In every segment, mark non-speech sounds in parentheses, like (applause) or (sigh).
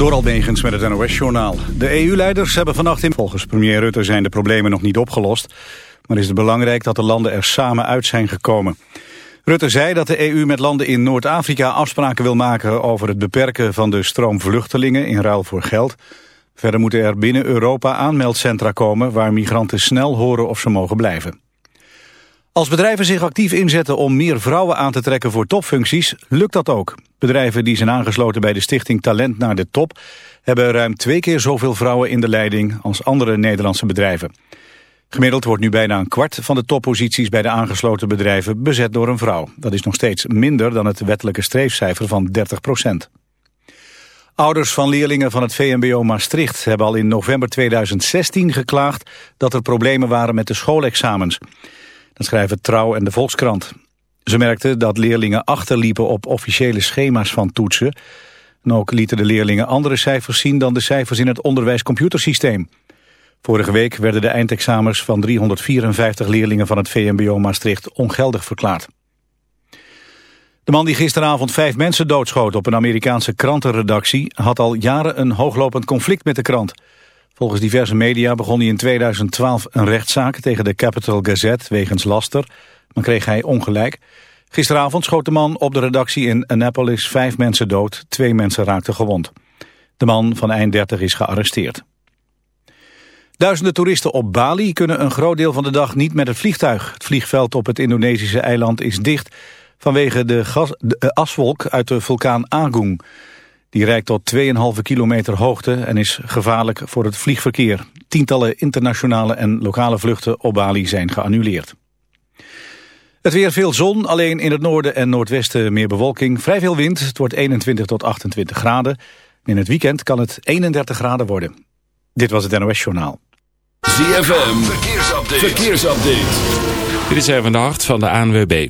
Door Almegens met het NOS-journaal. De EU-leiders hebben vannacht in... Volgens premier Rutte zijn de problemen nog niet opgelost. Maar is het belangrijk dat de landen er samen uit zijn gekomen. Rutte zei dat de EU met landen in Noord-Afrika afspraken wil maken... over het beperken van de stroom vluchtelingen in ruil voor geld. Verder moeten er binnen Europa aanmeldcentra komen... waar migranten snel horen of ze mogen blijven. Als bedrijven zich actief inzetten om meer vrouwen aan te trekken voor topfuncties, lukt dat ook. Bedrijven die zijn aangesloten bij de stichting Talent naar de Top... hebben ruim twee keer zoveel vrouwen in de leiding als andere Nederlandse bedrijven. Gemiddeld wordt nu bijna een kwart van de topposities bij de aangesloten bedrijven bezet door een vrouw. Dat is nog steeds minder dan het wettelijke streefcijfer van 30 procent. Ouders van leerlingen van het VMBO Maastricht hebben al in november 2016 geklaagd dat er problemen waren met de schoolexamens. Dat schrijven Trouw en de Volkskrant. Ze merkten dat leerlingen achterliepen op officiële schema's van toetsen. En ook lieten de leerlingen andere cijfers zien dan de cijfers in het onderwijscomputersysteem. Vorige week werden de eindexamens van 354 leerlingen van het VMBO Maastricht ongeldig verklaard. De man die gisteravond vijf mensen doodschoot op een Amerikaanse krantenredactie... had al jaren een hooglopend conflict met de krant. Volgens diverse media begon hij in 2012 een rechtszaak tegen de Capital Gazette wegens laster, maar kreeg hij ongelijk. Gisteravond schoot de man op de redactie in Annapolis vijf mensen dood, twee mensen raakten gewond. De man van eind 30 is gearresteerd. Duizenden toeristen op Bali kunnen een groot deel van de dag niet met het vliegtuig. Het vliegveld op het Indonesische eiland is dicht vanwege de, gas, de eh, aswolk uit de vulkaan Agung. Die reikt tot 2,5 kilometer hoogte en is gevaarlijk voor het vliegverkeer. Tientallen internationale en lokale vluchten op Bali zijn geannuleerd. Het weer veel zon, alleen in het noorden en noordwesten meer bewolking. Vrij veel wind, het wordt 21 tot 28 graden. In het weekend kan het 31 graden worden. Dit was het NOS Journaal. ZFM, verkeersupdate. verkeersupdate. Dit is even de hart van de ANWB.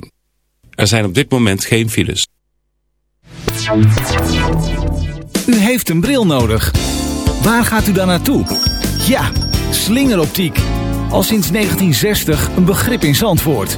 Er zijn op dit moment geen files. U heeft een bril nodig. Waar gaat u dan naartoe? Ja, slingeroptiek. Al sinds 1960 een begrip in Zandvoort.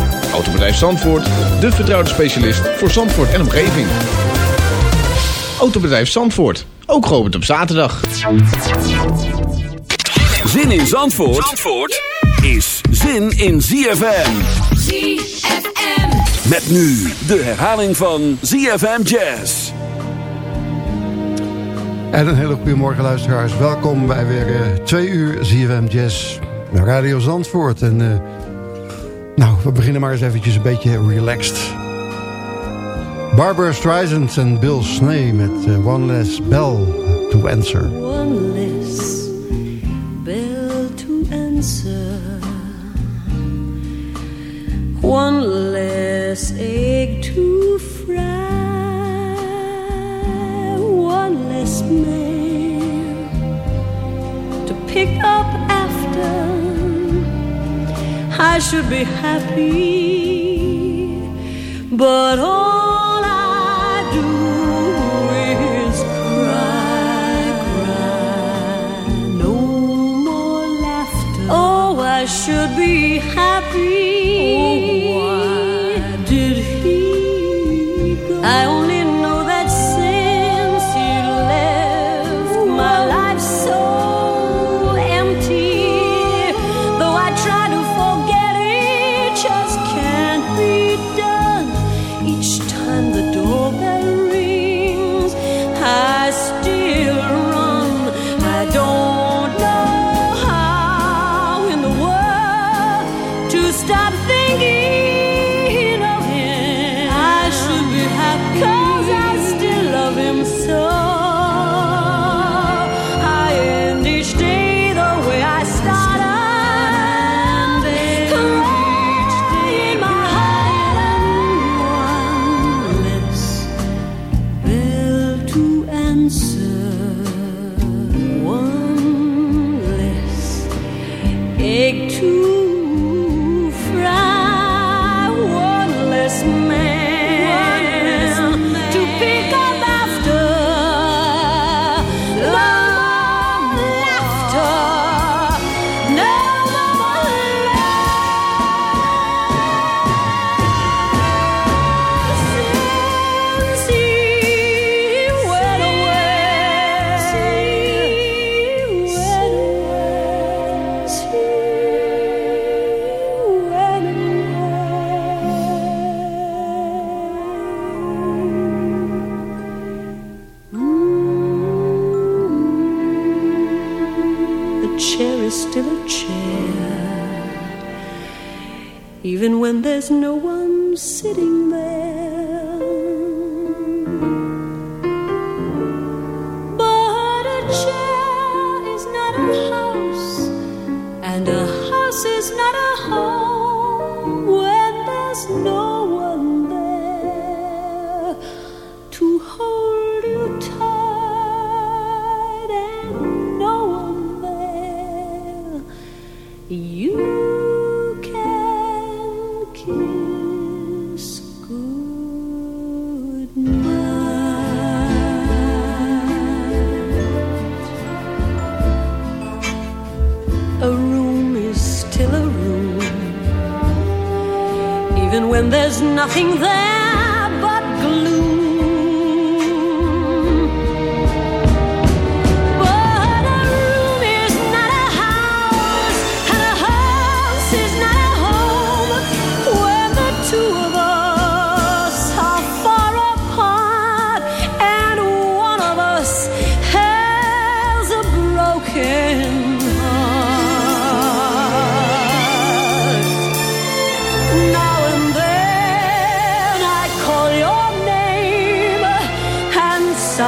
Autobedrijf Zandvoort, de vertrouwde specialist voor Zandvoort en omgeving. Autobedrijf Zandvoort, ook geopend op zaterdag. Zin in Zandvoort, Zandvoort is zin in ZFM. ZFM. Met nu de herhaling van ZFM Jazz. En een hele goede morgen luisteraars. Welkom bij weer uh, twee uur ZFM Jazz. Radio Zandvoort. En uh, nou, we beginnen maar eens eventjes een beetje relaxed. Barbara Streisand en Bill Snee met uh, One Less Bell to Answer. One less bell to answer. One less egg to fry. One less man to pick up after. I should be happy, but all I do is cry, cry. No more laughter. Oh, I should be happy. Oh, why did he go? I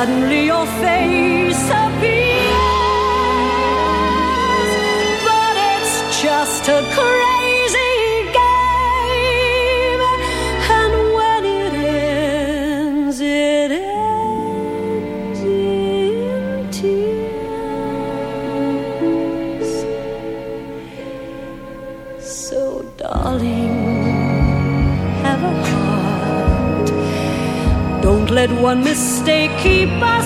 suddenly your face appears. But it's just a crazy game, and when it ends, it ends in tears. So, darling, have a heart. Don't let one mistake keep us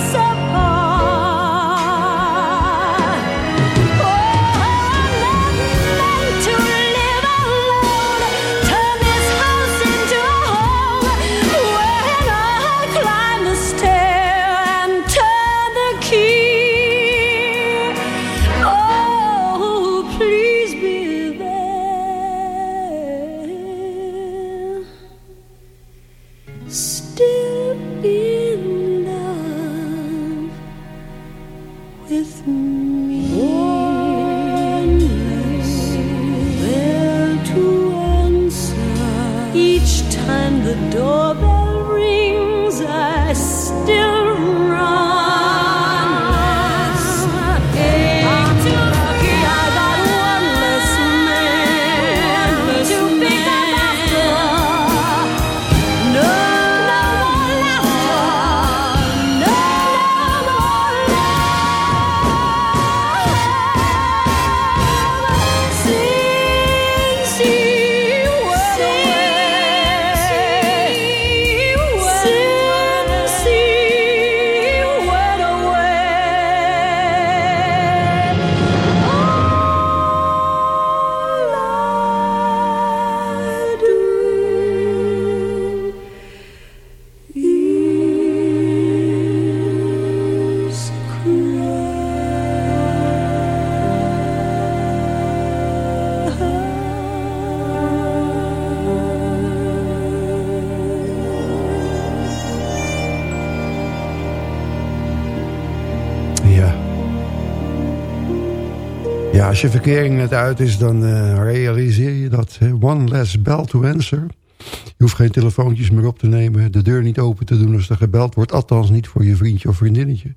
als je verkering net uit is, dan eh, realiseer je dat. One less bell to answer. Je hoeft geen telefoontjes meer op te nemen. De deur niet open te doen als er gebeld wordt. Althans niet voor je vriendje of vriendinnetje.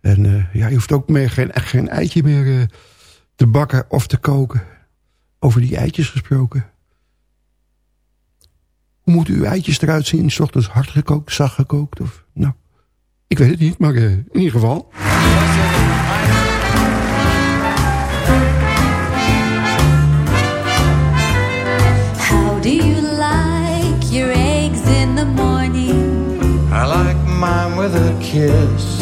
En eh, ja, je hoeft ook meer, geen, geen eitje meer eh, te bakken of te koken. Over die eitjes gesproken. Hoe moeten uw eitjes eruit zien? S ochtends hard gekookt, zacht gekookt? Of, nou, ik weet het niet, maar in ieder geval. With a kiss.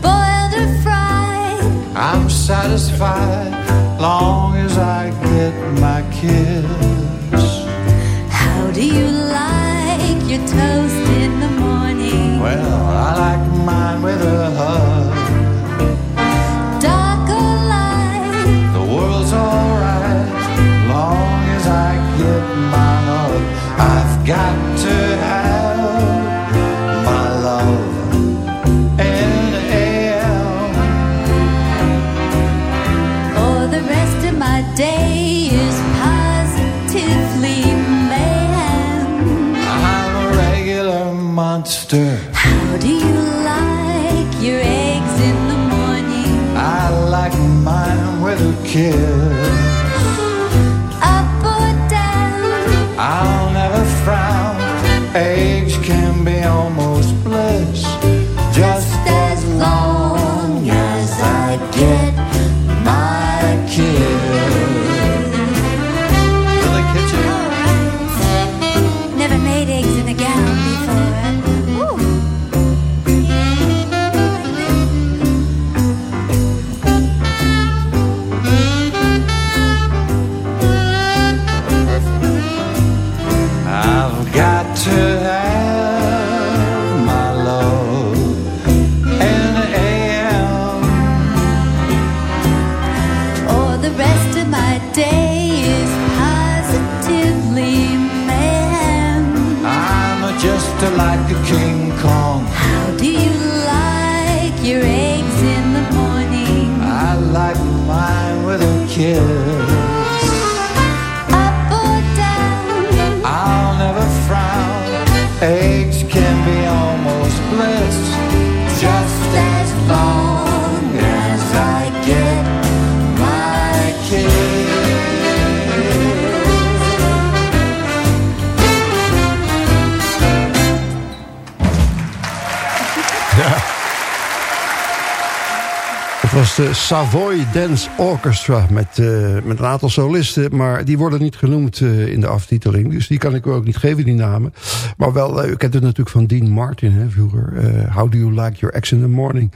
Boiled or fried, I'm satisfied long as I get my kiss. how do you like your toast in the morning? Well, I like mine with a hug. De Savoy Dance Orchestra met, eh, met een aantal solisten. Maar die worden niet genoemd eh, in de aftiteling. Dus die kan ik u ook niet geven, die namen. Maar wel, eh, u kent het natuurlijk van Dean Martin hè, vroeger. How do you like your eggs in the morning?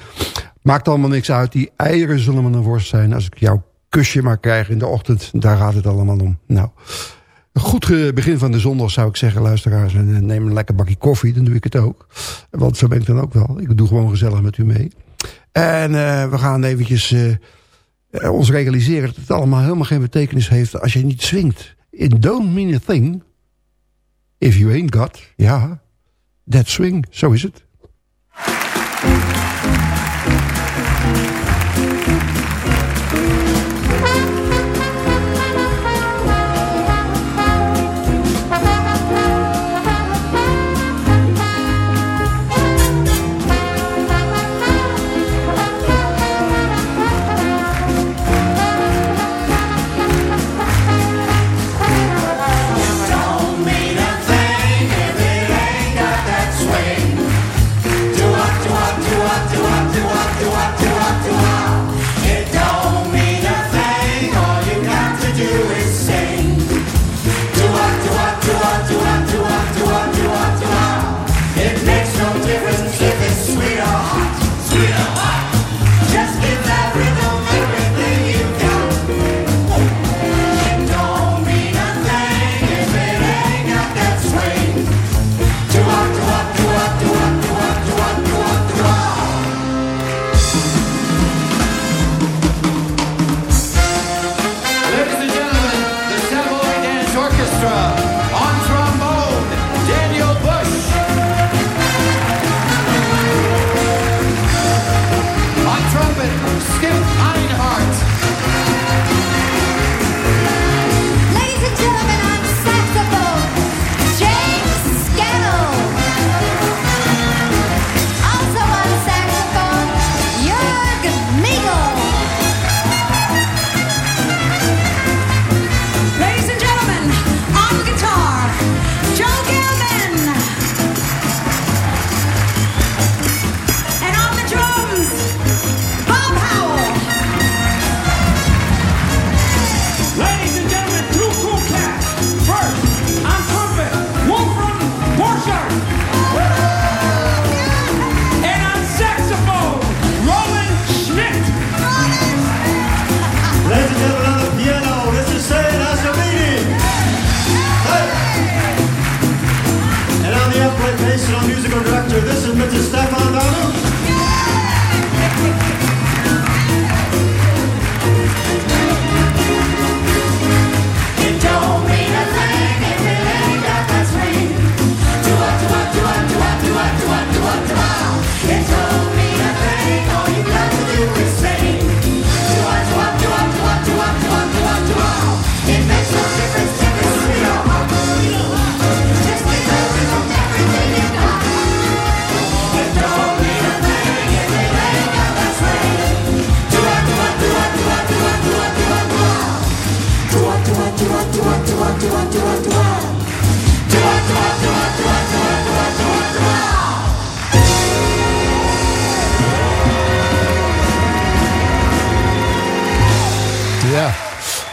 Maakt allemaal niks uit. Die eieren zullen me een worst zijn. Als ik jouw kusje maar krijg in de ochtend. Daar gaat het allemaal om. Nou, een goed begin van de zondag zou ik zeggen, luisteraars. Neem een lekker bakje koffie, dan doe ik het ook. Want zo ben ik dan ook wel. Ik doe gewoon gezellig met u mee. En eh, we gaan eventjes eh, ons realiseren dat het allemaal helemaal geen betekenis heeft als je niet swingt. It don't mean a thing if you ain't got, ja, that swing. Zo is het.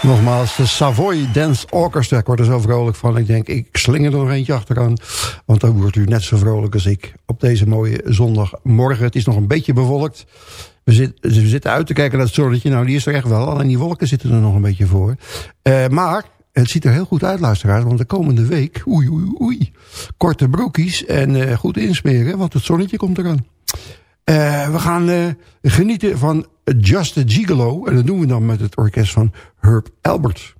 Nogmaals, de Savoy Dance Orchestra. Ik word er zo vrolijk van. Ik denk, ik slinger er nog eentje achteraan. Want dan wordt u net zo vrolijk als ik op deze mooie zondagmorgen. Het is nog een beetje bewolkt. We, we zitten uit te kijken naar het zonnetje. Nou, die is er echt wel. Alleen die wolken zitten er nog een beetje voor. Eh, maar het ziet er heel goed uit, luisteraars. Want de komende week, oei, oei, oei. Korte broekies en eh, goed insmeren. Want het zonnetje komt eraan. Eh, we gaan genieten van Just a Gigolo. En dat doen we dan met het orkest van Herb Albert.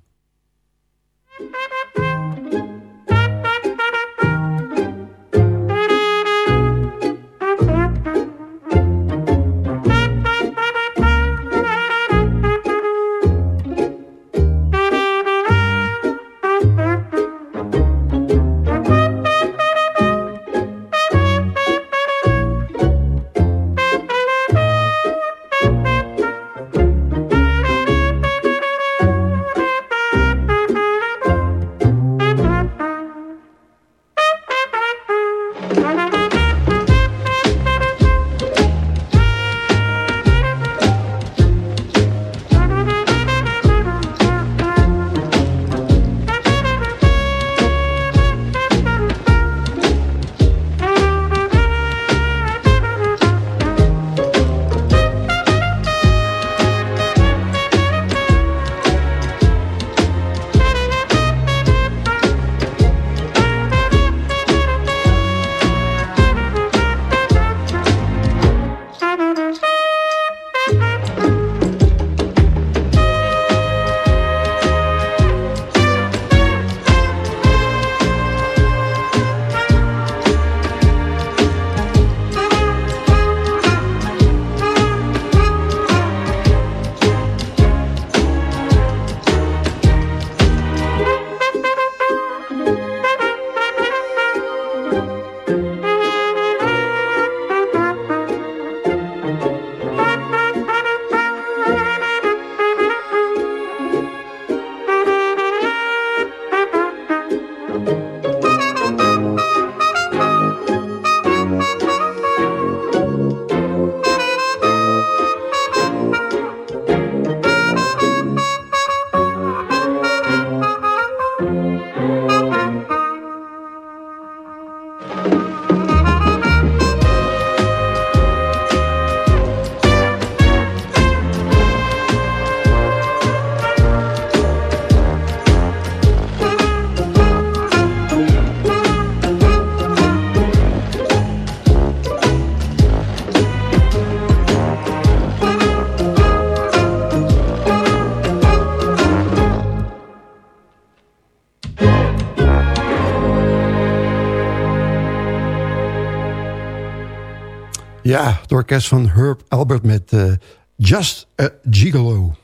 Het orkest van Herb Albert met eh, Just a Gigolo.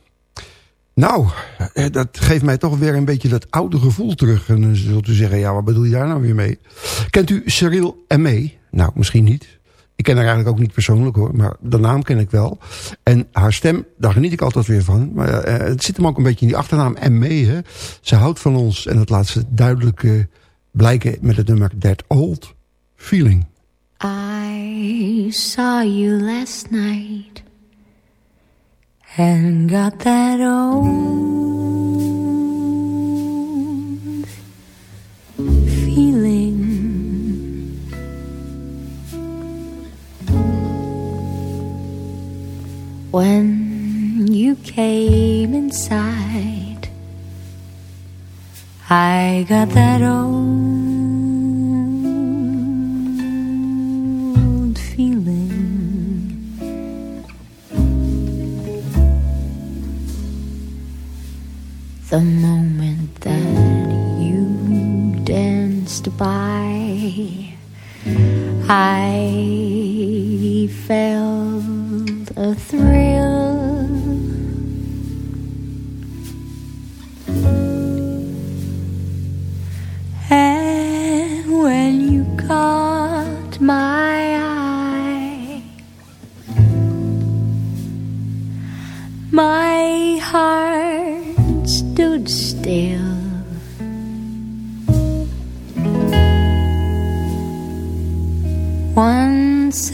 Nou, eh, dat geeft mij toch weer een beetje dat oude gevoel terug. En dan zult u zeggen, ja, wat bedoel je daar nou weer mee? Kent u Cyril M.E.? Nou, misschien niet. Ik ken haar eigenlijk ook niet persoonlijk hoor, maar de naam ken ik wel. En haar stem, daar geniet ik altijd weer van. Maar eh, het zit hem ook een beetje in die achternaam M.E. Ze houdt van ons en dat laat ze duidelijk blijken met het nummer That Old Feeling. I saw you last night and got that old feeling. When you came inside, I got that old The moment that you danced by, I felt a thrill.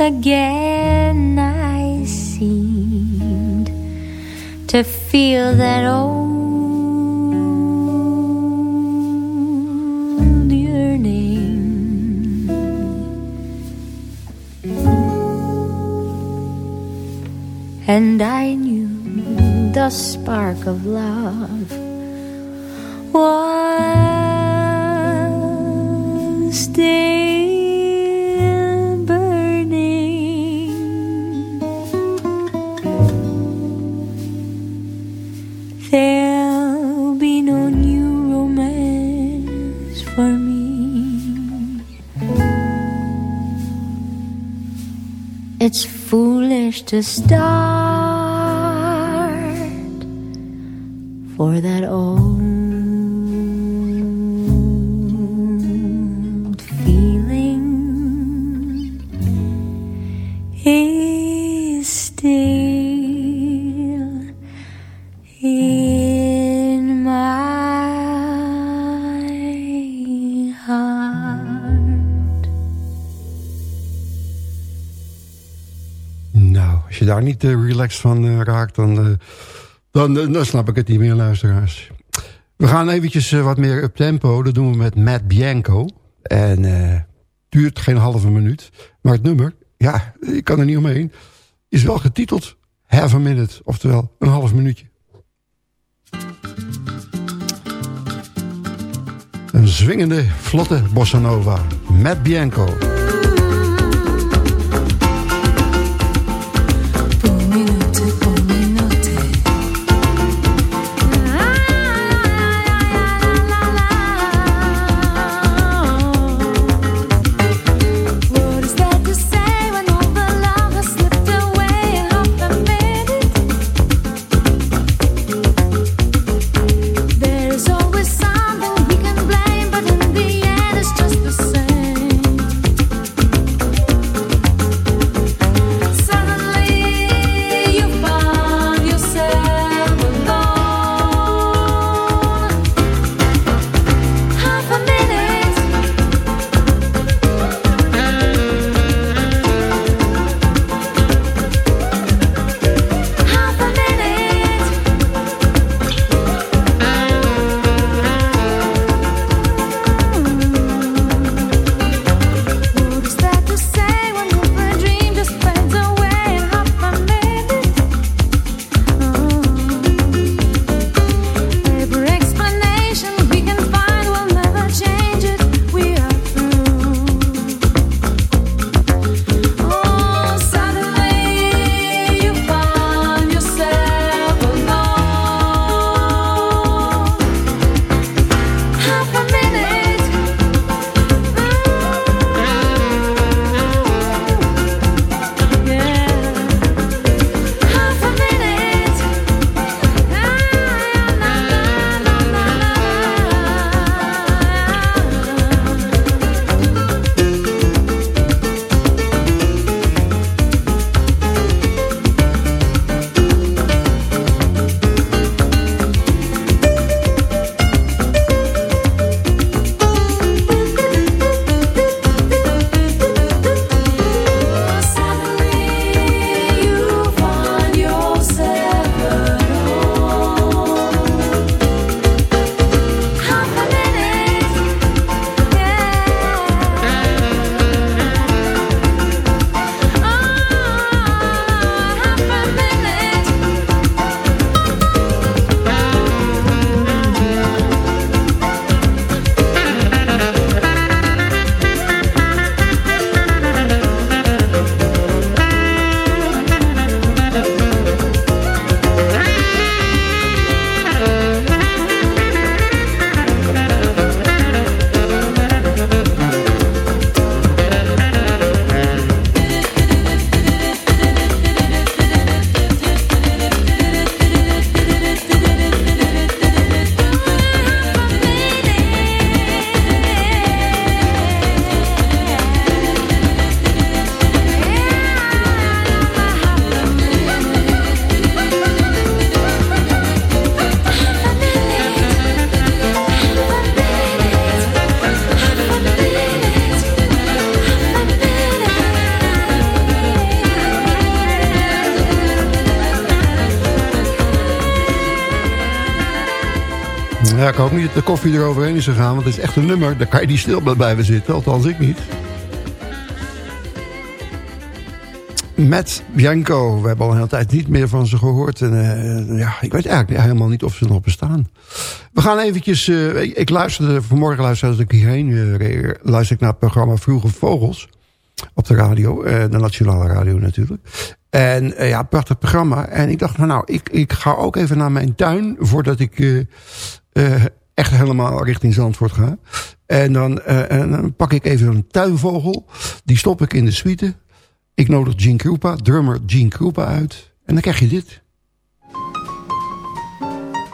Again, I seemed to feel that old yearning. And I knew the spark of love was still foolish to start for that old niet eh, relaxed van eh, raakt, dan, eh, dan, dan snap ik het niet meer, luisteraars. We gaan eventjes wat meer up tempo. Dat doen we met Matt Bianco. En eh duurt geen halve minuut. Maar het nummer, ja, ik kan er niet omheen, is wel getiteld Half a Minute. Oftewel, een half minuutje. Een zwingende, vlotte bossa nova. Matt Bianco. Hoop niet dat de koffie eroverheen is gegaan, want het is echt een nummer. Daar kan je niet stil bij blijven zitten, althans ik niet. Met Bianco. We hebben al een hele tijd niet meer van ze gehoord. En, uh, ja, ik weet eigenlijk helemaal niet of ze nog bestaan. We gaan eventjes... Ik, ik, luisterde, vanmorgen luisterde ik hierheen. Uh, luister ik naar het programma Vroege Vogels. Op de radio. de Nationale Radio natuurlijk. En ja, prachtig programma. En ik dacht, nou, nou ik, ik ga ook even naar mijn tuin... voordat ik echt helemaal richting Zandvoort ga. En dan, en dan pak ik even een tuinvogel. Die stop ik in de suite. Ik nodig Gene Krupa, drummer Gene Krupa uit. En dan krijg je dit.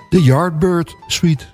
De Yardbird Suite.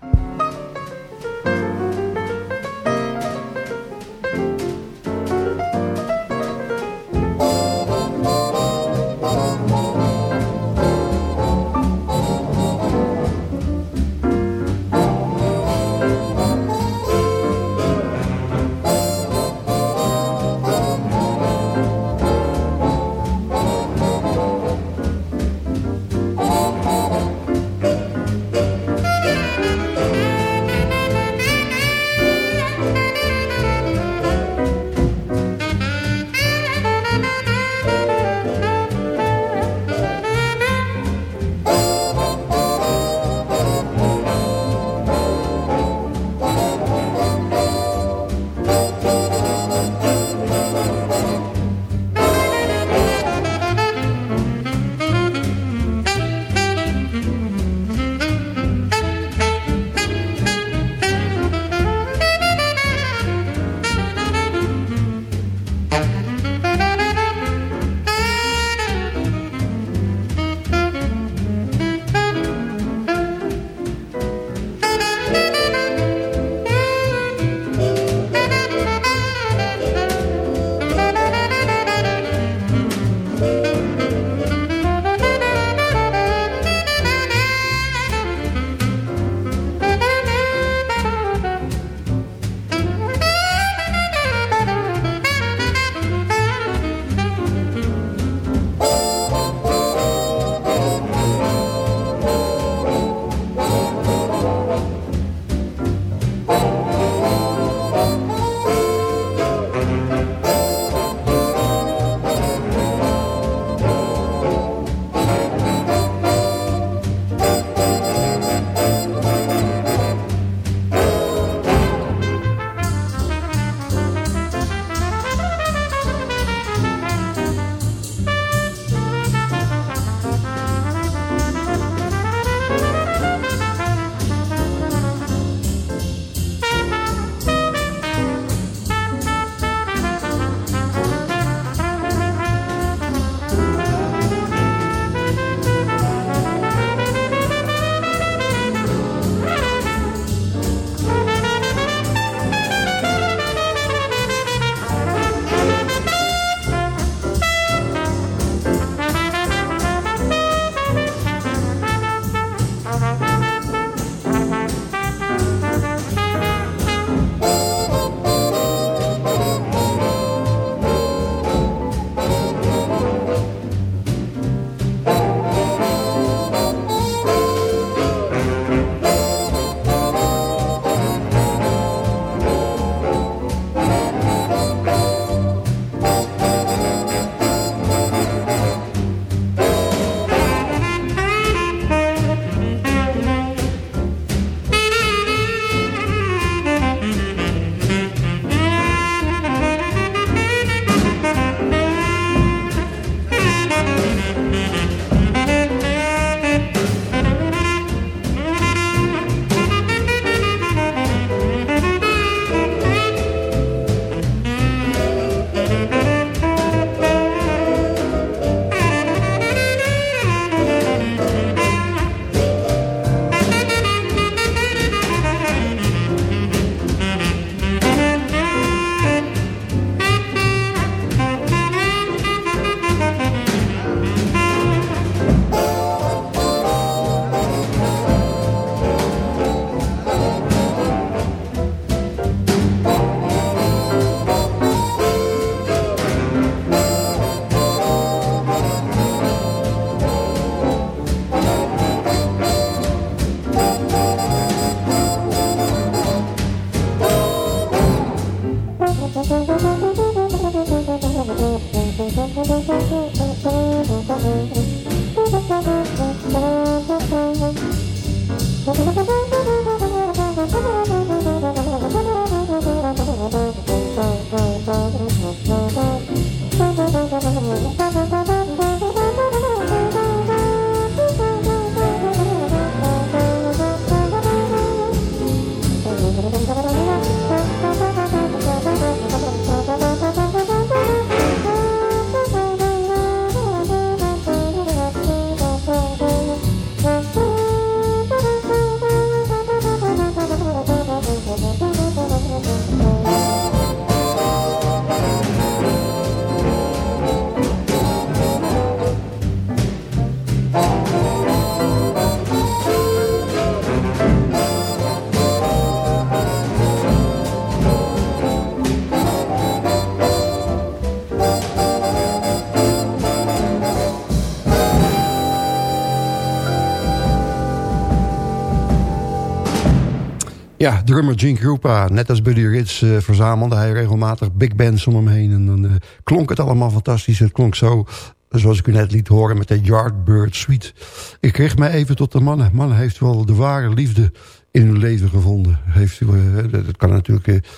Ja, drummer Gene Krupa, net als Buddy Rich, eh, verzamelde hij regelmatig big bands om hem heen. En dan eh, klonk het allemaal fantastisch. Het klonk zo, zoals ik u net liet horen, met de Yardbird Suite. Ik kreeg mij even tot de mannen. Mannen heeft wel de ware liefde in hun leven gevonden. Heeft u, eh, dat kan natuurlijk...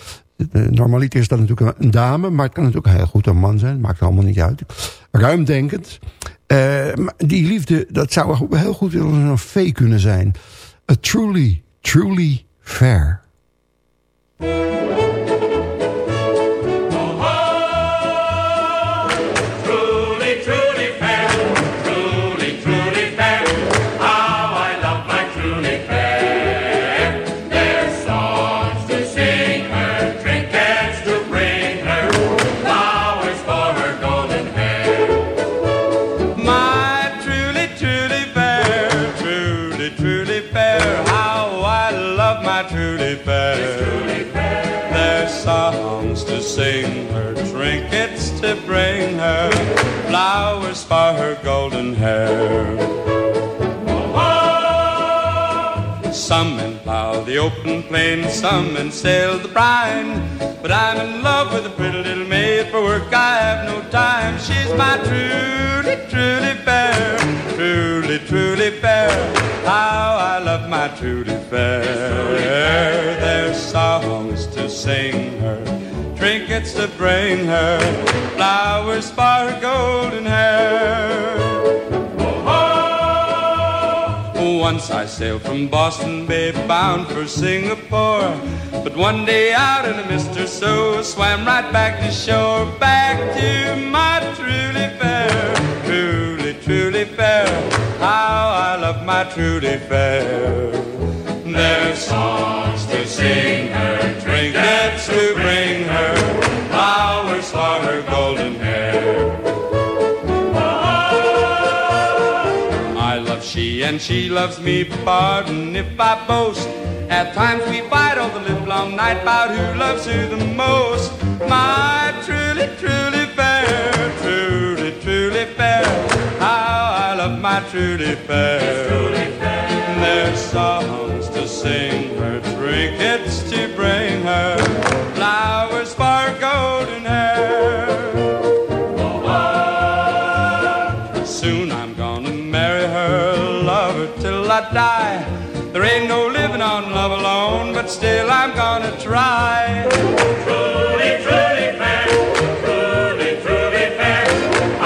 normaliter is dat natuurlijk een dame, maar het kan natuurlijk heel goed een man zijn. Maakt allemaal niet uit. Ruimdenkend. Die liefde, dat zou heel goed een fee kunnen zijn. A truly, truly fair. Flowers for her golden hair. Some men plow the open plain, some men sail the brine. But I'm in love with a pretty little maid. For work I have no time. She's my truly, truly fair. Truly, truly fair. How I love my truly fair. There's songs to sing her, trinkets to bring her, flowers for her golden hair. Once I sailed from Boston Bay bound for Singapore. But one day out in a mist or so, swam right back to shore, back to my truly fair, truly, truly fair. How I love my truly fair. There's songs to sing her, trinkets to bring her, her golden hair. I love she and she loves me. Pardon if I boast. At times we fight all the live long night about who loves who the most. My truly, truly fair, truly, truly fair. How I love my truly fair. There's songs to sing her, trinkets to bring her, flowers gonna. Truly, truly fair, truly, truly fair.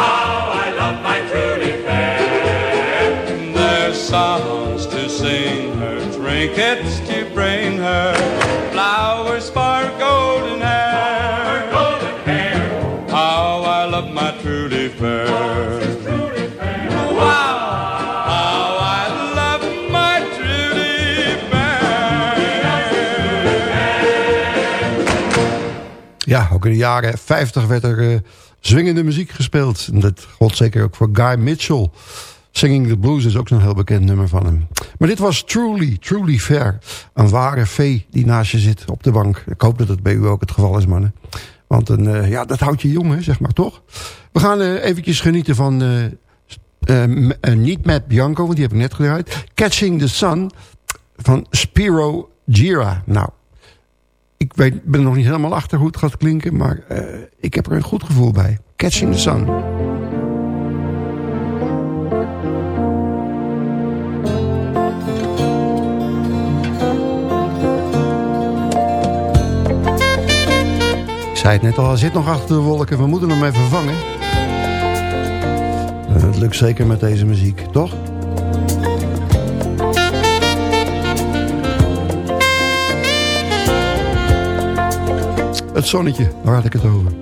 How I love my truly fair. There's songs to sing her, trinkets ook in de jaren 50 werd er eh, zwingende muziek gespeeld. En dat gold zeker ook voor Guy Mitchell. Singing the Blues is ook zo'n heel bekend nummer van hem. Maar dit was Truly, Truly Fair. Een ware vee die naast je zit op de bank. Ik hoop dat dat bij u ook het geval is, mannen. Want een, eh, ja, dat houdt je jong, zeg maar, toch? We gaan eh eventjes genieten van... eh, niet met Bianco, want die heb ik net gedraaid. Catching the Sun van Spiro Gira. Nou, ik weet, ben er nog niet helemaal achter hoe het gaat klinken... maar eh, ik heb er een goed gevoel bij. Catching the Sun. Ik zei het net al, hij zit nog achter de wolken. We moeten hem even vervangen. Eh, het lukt zeker met deze muziek, toch? Het zonnetje, waar had ik het over?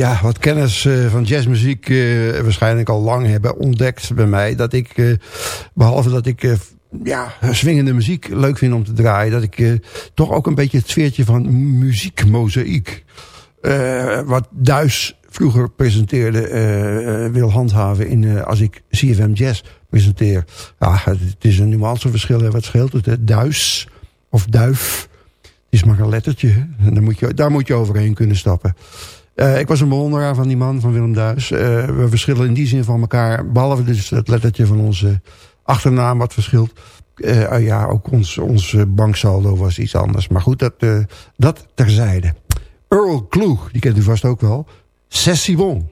Ja, wat kennis uh, van jazzmuziek uh, waarschijnlijk al lang hebben ontdekt bij mij. Dat ik, uh, behalve dat ik ja, swingende muziek leuk vind om te draaien... dat ik toch ook een beetje het sfeertje van muziekmozaïek... wat Duis vroeger presenteerde, wil handhaven in, als ik CFM Jazz presenteer. Ja, het is een nuanceverschil, wat scheelt het? Duis of duif, het is maar een lettertje. En moet je, daar moet je overheen kunnen stappen. Uh, ik was een bewonderaar van die man, van Willem Duis. Uh, we verschillen in die zin van elkaar, behalve dus het lettertje van onze achternaam wat verschilt. Eh, ah ja, ook ons, ons eh, banksaldo was iets anders. Maar goed, dat, eh, dat terzijde. Earl Kloeg, die kent u vast ook wel. C'est bon.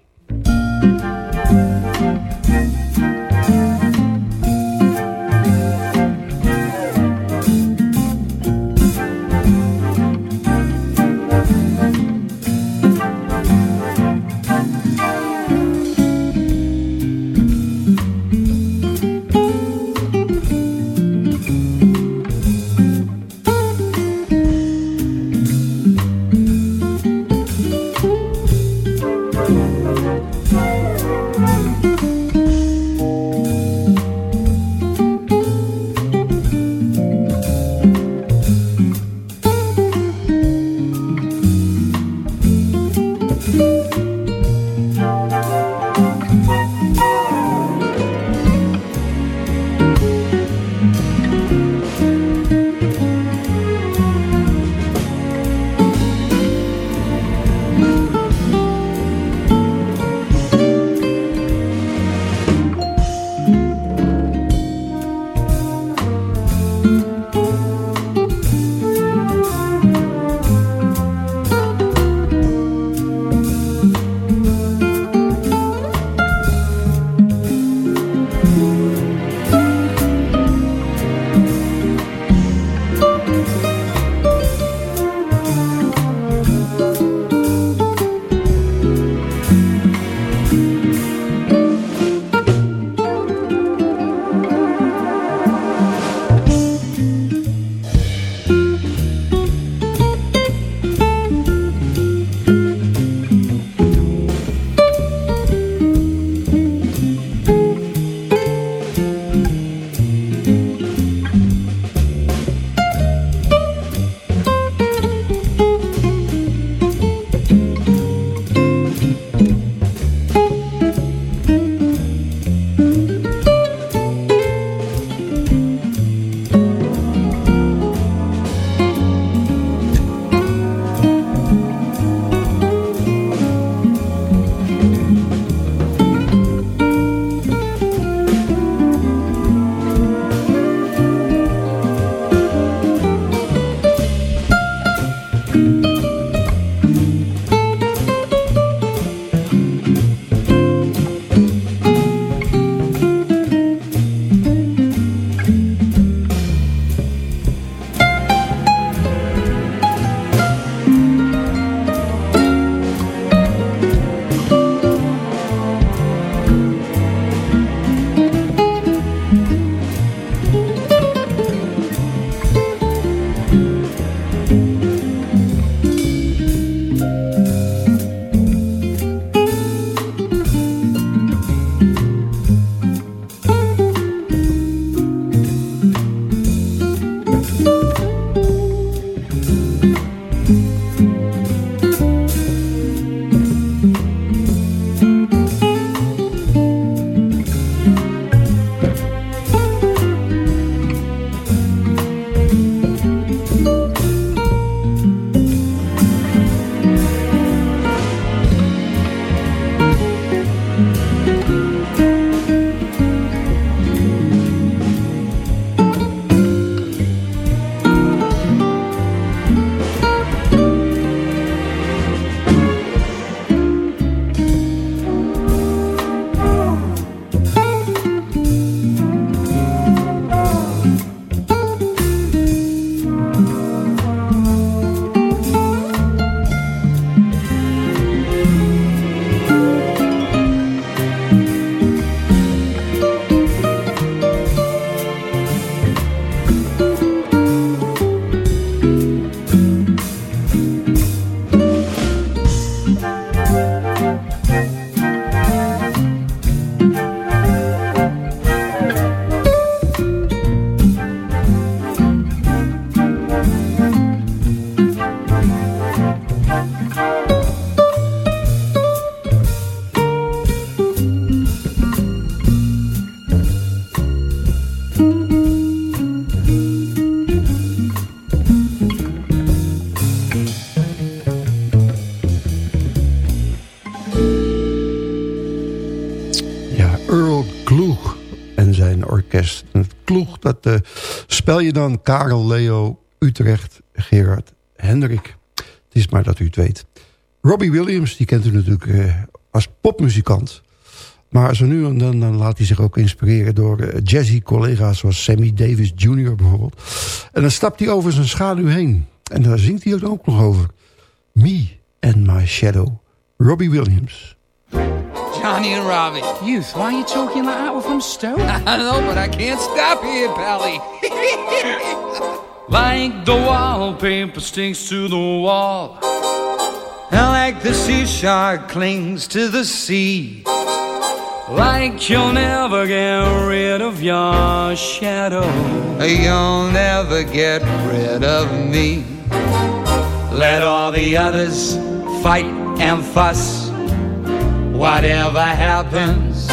Spel je dan Karel Leo Utrecht Gerard Hendrik. Het is maar dat u het weet. Robbie Williams, die kent u natuurlijk eh, als popmuzikant. Maar zo nu en dan, laat hij zich ook inspireren door eh, jazzy collega's zoals Sammy Davis Jr. bijvoorbeeld. En dan stapt hij over zijn schaduw heen. En daar zingt hij ook nog over. Me and my shadow. Robbie Williams. Johnny and Robbie. Youth, why are you talking like that? We're from Stoke. (laughs) I know, but I can't stop here, Pally. (laughs) Like the wallpaper sticks to the wall. And like the sea shark clings to the sea. Like you'll never get rid of your shadow. You'll never get rid of me. Let all the others fight and fuss. Whatever happens,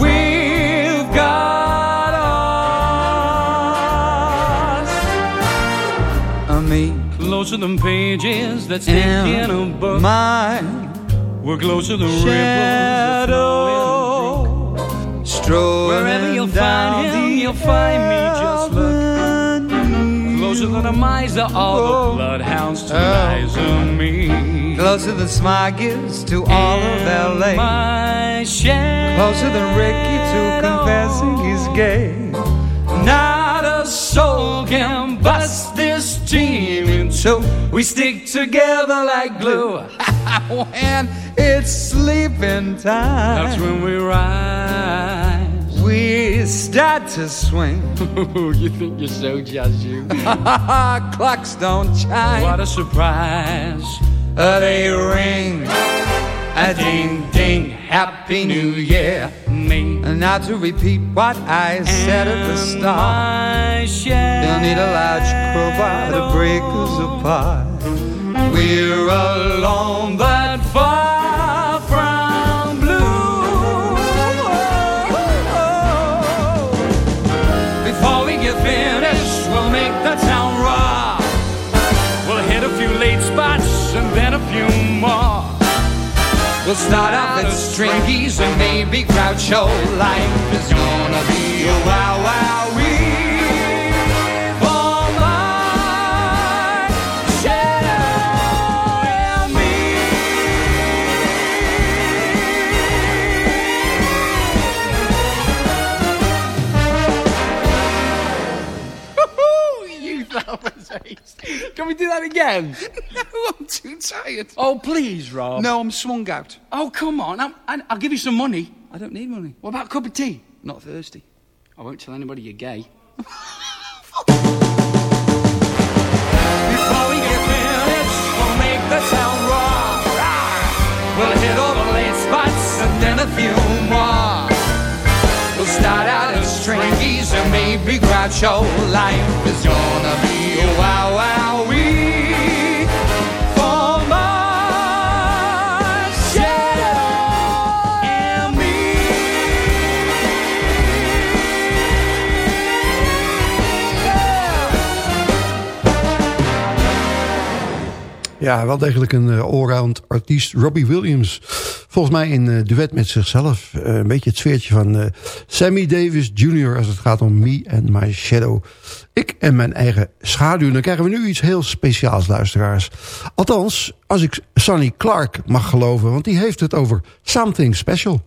we've got us. I mean, closer than pages that stick in a book. Mine. We're closer than Shadow. ripples. Strolling Wherever you'll find him, you'll find me. Just closer than a miser. All the oh. bloodhounds oh. to miser oh me. Closer than Smart gives to all of L.A. My shadow. Closer than Ricky to confessing he's gay. Not a soul can bust this team in two. We stick together like glue. (laughs) when it's sleeping time, That's when we rise. We start to swing. (laughs) you think you're so just you? (laughs) Clocks don't chime. What a surprise. Uh, they ring. A ding ding, Happy New Year. Me. And now to repeat what I said at the start. They'll need a large crowbar to break us apart. We're alone, but We'll start off at Stringies and maybe Groucho. Life is gonna be a wow wow Can we do that again? (laughs) no, I'm too tired. Oh, please, Rob. No, I'm swung out. Oh, come on. I'm, I'll give you some money. I don't need money. What about a cup of tea? Not thirsty. I won't tell anybody you're gay. (laughs) Before we get finished, we'll make the town rock. We'll hit all the late spots and then a few more. We'll start out as Stringies and maybe Groucho. Life is gonna be Ja, wel degelijk een eh, allround artiest. Robbie Williams. Volgens mij in eh, duet met zichzelf. Eh, een beetje het sfeertje van Sammy Davis Jr. als het gaat om Me and My Shadow. Ik en mijn eigen schaduw. Dan krijgen we nu iets heel speciaals, luisteraars. Althans, als ik Sonny Clark mag geloven. Want die heeft het over Something Special.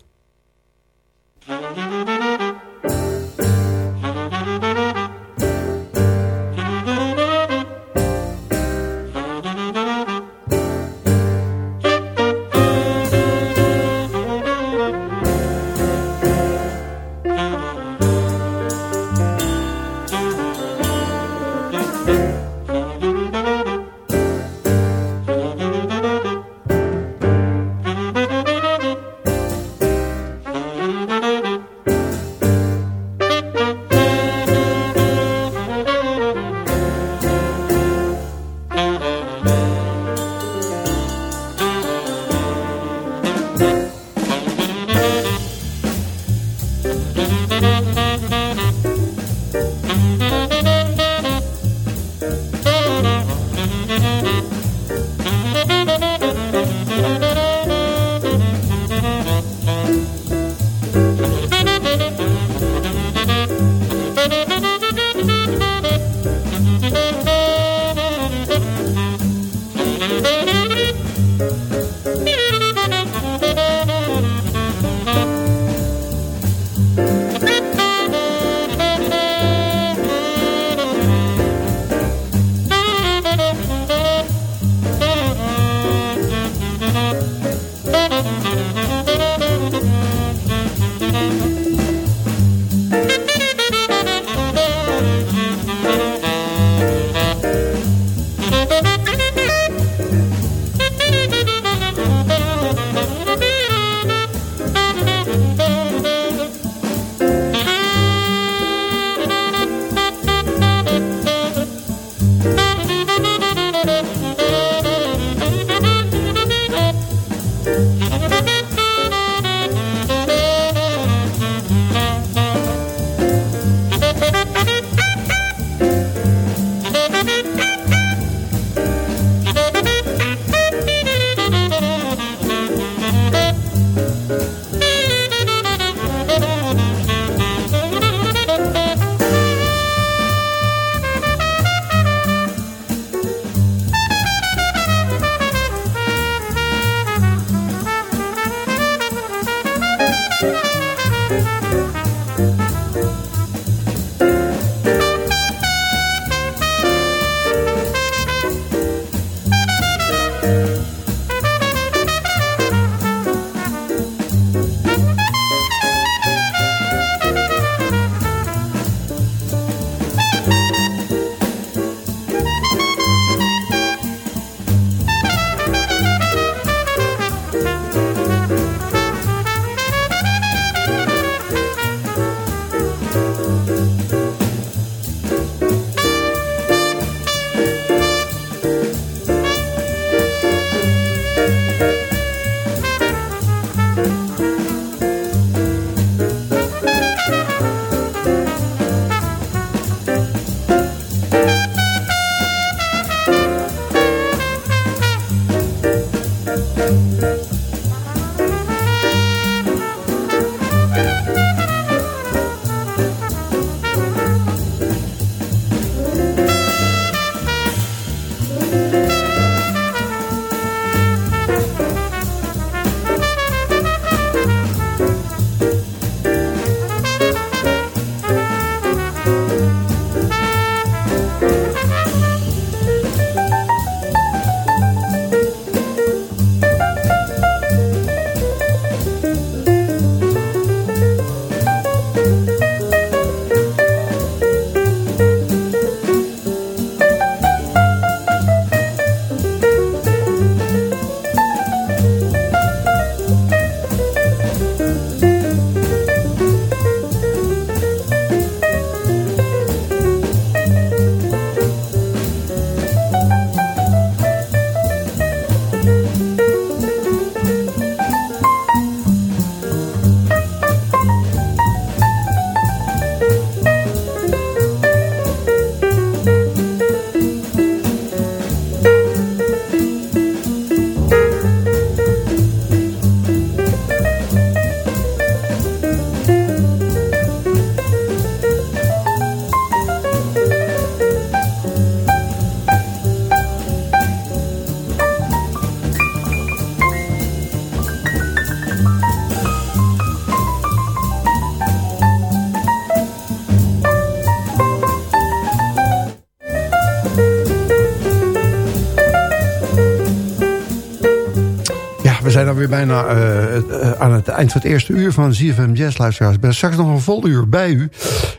Bijna eh, eh, aan het eind van het eerste uur van ZFM Jazz luisteraars. Ik ben straks nog een vol uur bij u.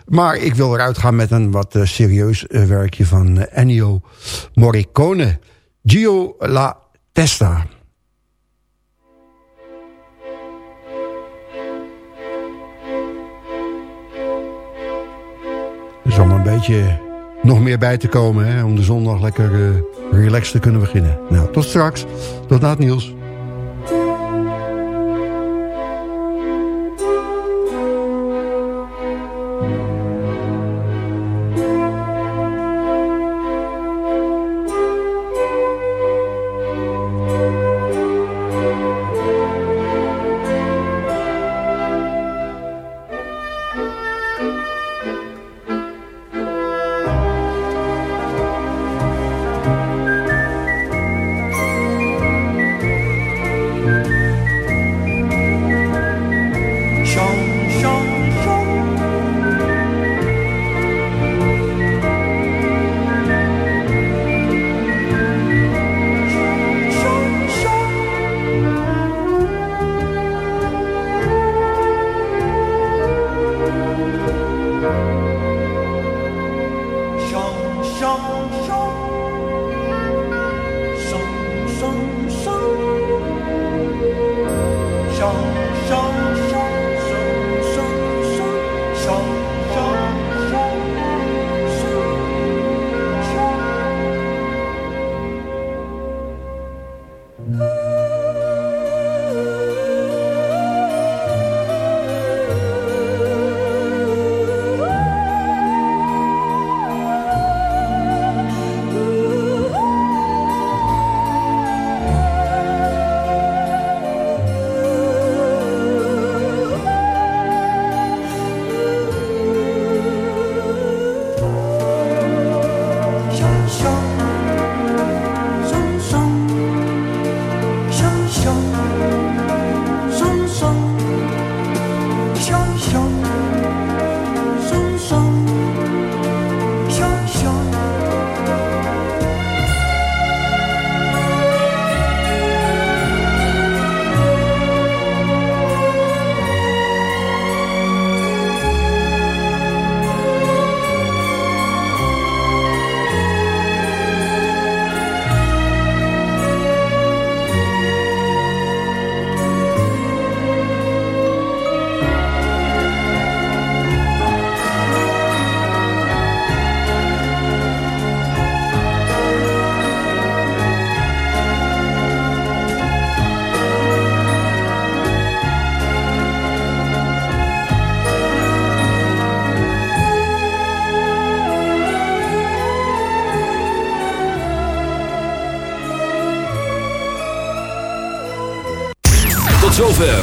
Maar ik wil eruit gaan met een wat eh, serieus werkje van Ennio Morricone. Gio la Testa. Is allemaal een beetje nog meer bij te komen... Hè, om de zondag lekker relaxed te kunnen beginnen. Nou, tot straks. Tot na het nieuws.